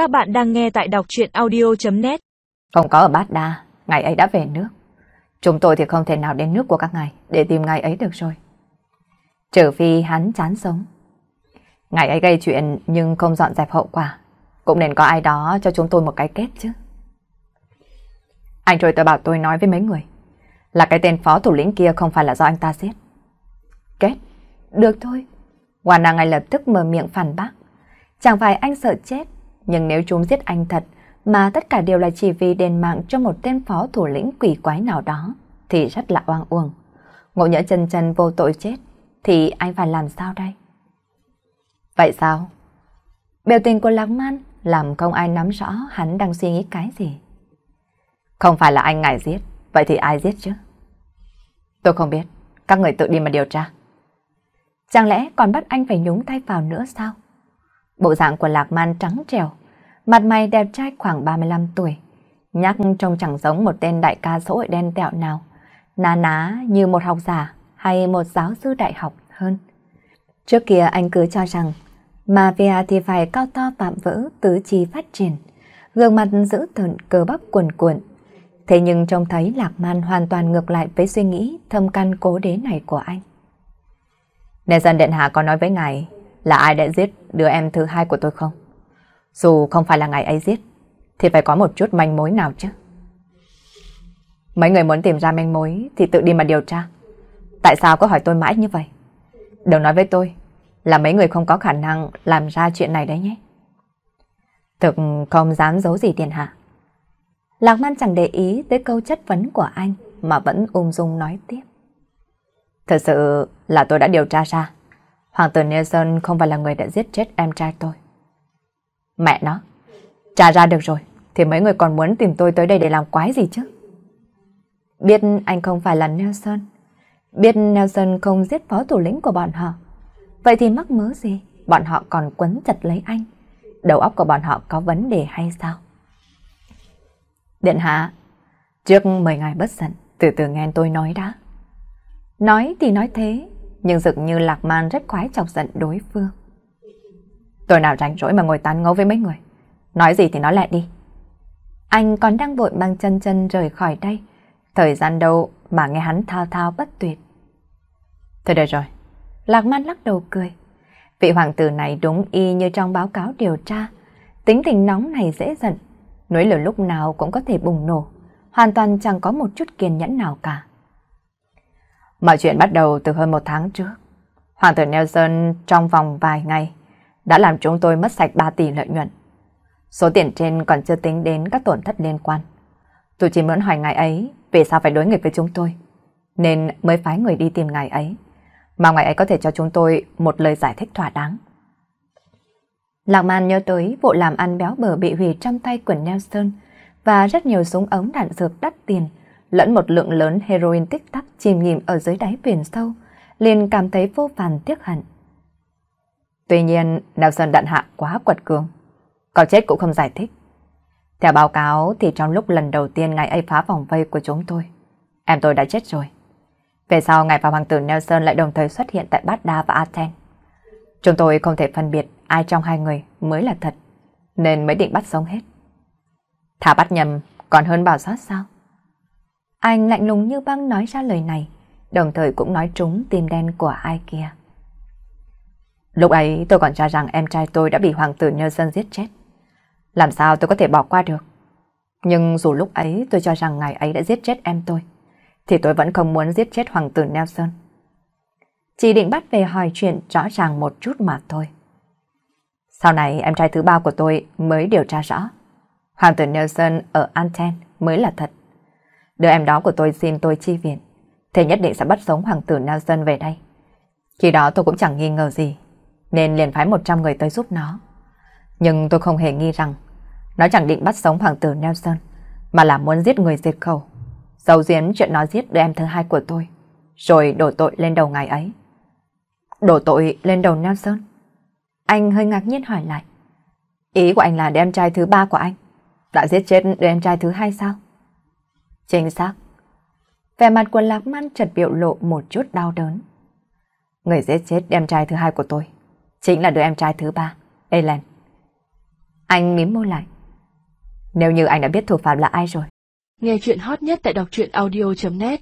Các bạn đang nghe tại đọc chuyện audio.net Không có ở Bát Đa, ngày ấy đã về nước. Chúng tôi thì không thể nào đến nước của các ngài để tìm ngài ấy được rồi. Trừ phi hắn chán sống. ngài ấy gây chuyện nhưng không dọn dẹp hậu quả. Cũng nên có ai đó cho chúng tôi một cái kết chứ. Anh rồi tôi bảo tôi nói với mấy người là cái tên phó thủ lĩnh kia không phải là do anh ta giết. Kết? Được thôi. Wanna ngay lập tức mở miệng phản bác. Chẳng phải anh sợ chết, nhưng nếu chúng giết anh thật, mà tất cả đều là chỉ vì đền mạng cho một tên phó thủ lĩnh quỷ quái nào đó, thì rất là oan uổng. Ngộ nhỡ chân chân vô tội chết, thì anh phải làm sao đây? Vậy sao? Biểu tình của Lạc Man làm không ai nắm rõ hắn đang suy nghĩ cái gì. Không phải là anh ngại giết, vậy thì ai giết chứ? Tôi không biết, các người tự đi mà điều tra. Chẳng lẽ còn bắt anh phải nhúng tay vào nữa sao? Bộ dạng của Lạc Man trắng trèo, mặt mày đẹp trai khoảng 35 tuổi. Nhắc trông chẳng giống một tên đại ca xã hội đen tẹo nào. Ná ná như một học giả hay một giáo sư đại học hơn. Trước kia anh cứ cho rằng mà à thì phải cao to phạm vỡ tứ chi phát triển, gương mặt giữ tợn cơ bắp cuồn cuộn. Thế nhưng trông thấy Lạc Man hoàn toàn ngược lại với suy nghĩ thâm căn cố đế này của anh. Nè dân Điện Hạ có nói với ngài là ai đã giết đứa em thứ hai của tôi không? Dù không phải là ngài ấy giết, thì phải có một chút manh mối nào chứ. Mấy người muốn tìm ra manh mối thì tự đi mà điều tra. Tại sao có hỏi tôi mãi như vậy? Đừng nói với tôi là mấy người không có khả năng làm ra chuyện này đấy nhé. Thực không dám giấu gì tiền Hạ. Lạc Man chẳng để ý tới câu chất vấn của anh mà vẫn ung dung nói tiếp. Thật sự là tôi đã điều tra ra. Hoàng tử Nelson không phải là người đã giết chết em trai tôi. Mẹ nó, tra ra được rồi, thì mấy người còn muốn tìm tôi tới đây để làm quái gì chứ? Biết anh không phải là Nelson, biết Nelson không giết phó thủ lĩnh của bọn họ. Vậy thì mắc mớ gì, bọn họ còn quấn chặt lấy anh. Đầu óc của bọn họ có vấn đề hay sao? Điện hạ, trước mười ngày bất giận, từ từ nghe tôi nói đã. Nói thì nói thế, nhưng dường như Lạc Man rất khoái chọc giận đối phương. Tôi nào rảnh rỗi mà ngồi tán ngấu với mấy người. Nói gì thì nói lại đi. Anh còn đang vội mang chân chân rời khỏi đây. Thời gian đâu mà nghe hắn thao thao bất tuyệt. Thôi được rồi. Lạc Man lắc đầu cười. Vị hoàng tử này đúng y như trong báo cáo điều tra. Tính tình nóng này dễ giận. Nói lửa lúc nào cũng có thể bùng nổ. Hoàn toàn chẳng có một chút kiên nhẫn nào cả. Mọi chuyện bắt đầu từ hơn một tháng trước. Hoàng tử Nelson trong vòng vài ngày đã làm chúng tôi mất sạch 3 tỷ lợi nhuận. Số tiền trên còn chưa tính đến các tổn thất liên quan. Tôi chỉ muốn hỏi ngài ấy vì sao phải đối nghịch với chúng tôi, nên mới phái người đi tìm ngài ấy. Mà ngài ấy có thể cho chúng tôi một lời giải thích thỏa đáng. Lạc Man nhớ tới vụ làm ăn béo bở bị hủy trong tay của Nelson và rất nhiều súng ống đạn dược đắt tiền lẫn một lượng lớn heroin tích tắc chìm nghỉm ở dưới đáy biển sâu, liền cảm thấy vô vàn tiếc hận. Tuy nhiên, Nelson đạn hạ quá quật cường, có chết cũng không giải thích. Theo báo cáo thì trong lúc lần đầu tiên ngài ấy phá vòng vây của chúng tôi, em tôi đã chết rồi. Về sau ngài và hoàng tử Nelson lại đồng thời xuất hiện tại Bát Đa và Athens. Chúng tôi không thể phân biệt ai trong hai người mới là thật, nên mới định bắt sống hết. Thả bắt nhầm còn hơn bảo sót sao? Anh lạnh lùng như băng nói ra lời này, đồng thời cũng nói trúng tim đen của ai kia. Lúc ấy tôi còn cho rằng em trai tôi đã bị hoàng tử nhơ Sơn giết chết. Làm sao tôi có thể bỏ qua được? Nhưng dù lúc ấy tôi cho rằng ngài ấy đã giết chết em tôi, thì tôi vẫn không muốn giết chết hoàng tử Nelson. Chỉ định bắt về hỏi chuyện rõ ràng một chút mà thôi. Sau này em trai thứ ba của tôi mới điều tra rõ. Hoàng tử Nelson ở Anten mới là thật. Đứa em đó của tôi xin tôi chi viện, thế nhất định sẽ bắt sống hoàng tử Nelson về đây. Khi đó tôi cũng chẳng nghi ngờ gì, nên liền phái 100 người tới giúp nó. Nhưng tôi không hề nghi rằng nó chẳng định bắt sống hoàng tử Nelson, mà là muốn giết người diệt khẩu. Dầu diến chuyện nó giết đứa em thứ hai của tôi, rồi đổ tội lên đầu ngài ấy. Đổ tội lên đầu Nelson? Anh hơi ngạc nhiên hỏi lại. Ý của anh là đứa em trai thứ ba của anh, đã giết chết đứa em trai thứ hai sao? Chính xác. Vẻ mặt của Lạc Man chợt biểu lộ một chút đau đớn. Người giết chết em trai thứ hai của tôi chính là đứa em trai thứ ba, Ellen. Anh mím môi lại. Nếu như anh đã biết thủ phạm là ai rồi. Nghe chuyện hot nhất tại đọc truyện audio.net